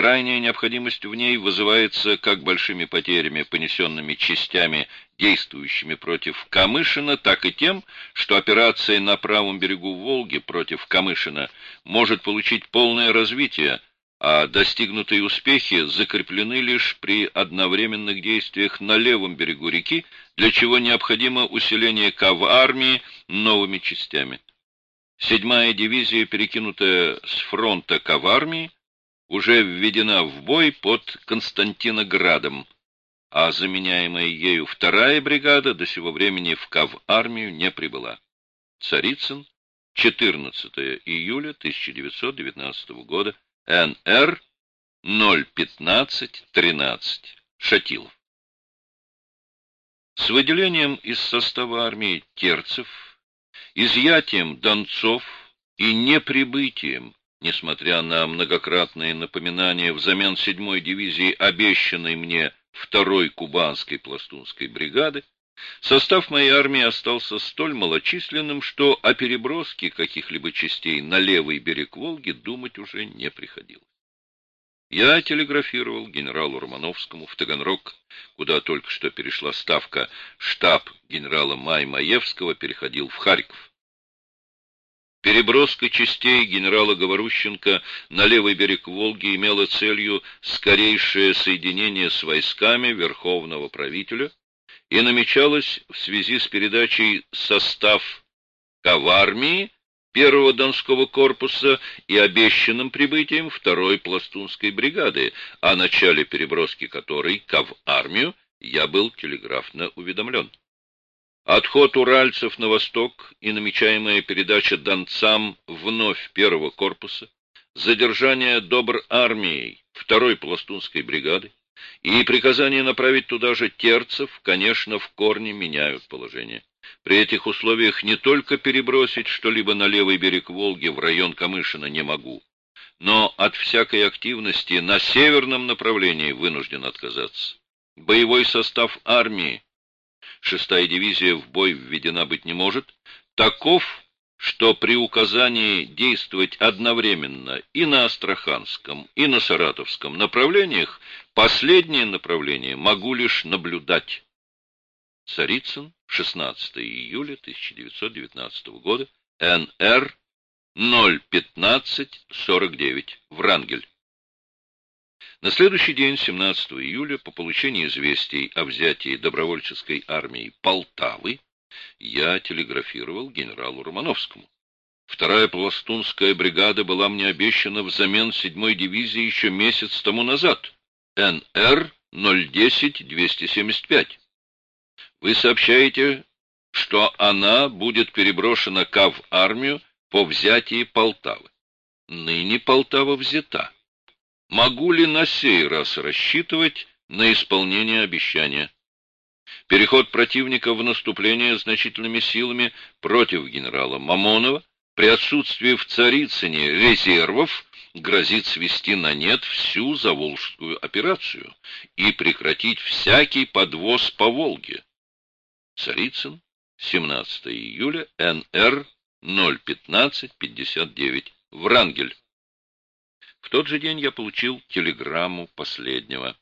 Крайняя необходимость в ней вызывается как большими потерями, понесенными частями, действующими против Камышина, так и тем, что операция на правом берегу Волги против Камышина может получить полное развитие, а достигнутые успехи закреплены лишь при одновременных действиях на левом берегу реки, для чего необходимо усиление КАВ армии новыми частями. Седьмая дивизия, перекинутая с фронта КАВ армии, уже введена в бой под Константиноградом, а заменяемая ею вторая бригада до сего времени в Кав-армию не прибыла. Царицын, 14 июля 1919 года, НР 015-13, Шатилов. С выделением из состава армии терцев, изъятием донцов и неприбытием Несмотря на многократные напоминания взамен седьмой дивизии, обещанной мне второй кубанской пластунской бригады, состав моей армии остался столь малочисленным, что о переброске каких-либо частей на левый берег Волги думать уже не приходилось. Я телеграфировал генералу Романовскому в Таганрог, куда только что перешла ставка, штаб генерала Маймаевского переходил в Харьков. Переброска частей генерала Говорущенко на левый берег Волги имела целью скорейшее соединение с войсками Верховного правителя и намечалась в связи с передачей состав Кавармии первого Донского корпуса и обещанным прибытием второй пластунской бригады, о начале переброски которой Кав армию я был телеграфно уведомлен. Отход уральцев на восток и намечаемая передача донцам вновь первого корпуса, задержание добр армией второй пластунской бригады и приказание направить туда же терцев, конечно, в корне меняют положение. При этих условиях не только перебросить что-либо на левый берег Волги в район Камышина не могу, но от всякой активности на северном направлении вынужден отказаться. Боевой состав армии шестая дивизия в бой введена быть не может, таков, что при указании действовать одновременно и на Астраханском, и на Саратовском направлениях, последнее направление могу лишь наблюдать. Царицын, 16 июля 1919 года, НР 01549, Врангель. На следующий день, 17 июля, по получении известий о взятии добровольческой армии Полтавы, я телеграфировал генералу Романовскому. Вторая пластунская бригада была мне обещана взамен седьмой дивизии еще месяц тому назад. НР 010-275. Вы сообщаете, что она будет переброшена КАВ армию по взятии Полтавы. Ныне Полтава взята. Могу ли на сей раз рассчитывать на исполнение обещания? Переход противника в наступление значительными силами против генерала Мамонова при отсутствии в Царицыне резервов грозит свести на нет всю Заволжскую операцию и прекратить всякий подвоз по Волге. Царицын, 17 июля, НР 01559, Врангель. В тот же день я получил телеграмму последнего.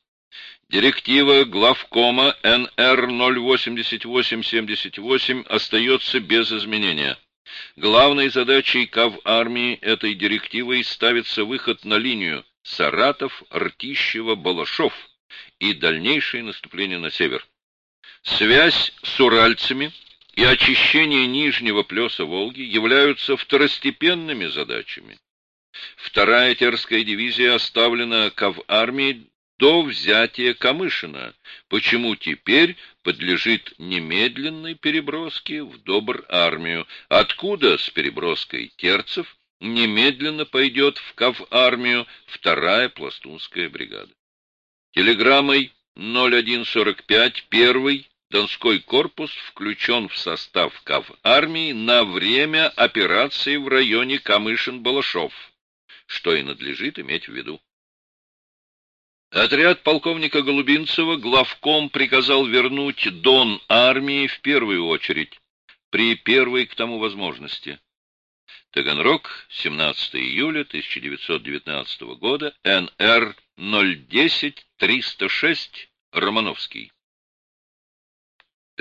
Директива главкома НР 08878 остается без изменения. Главной задачей КАВ армии этой директивой ставится выход на линию Саратов, Ртищево, Балашов и дальнейшее наступление на север. Связь с уральцами и очищение нижнего плеса Волги являются второстепенными задачами. Вторая Терская дивизия оставлена Кав-армии до взятия Камышина, почему теперь подлежит немедленной переброске в Добр-армию, откуда с переброской терцев немедленно пойдет в Кав-армию вторая пластунская бригада. Телеграммой 0145 первый Донской корпус включен в состав Кав-армии на время операции в районе Камышин-Балашов что и надлежит иметь в виду. Отряд полковника Голубинцева главком приказал вернуть Дон армии в первую очередь, при первой к тому возможности. Таганрог, 17 июля 1919 года, НР 010-306 Романовский.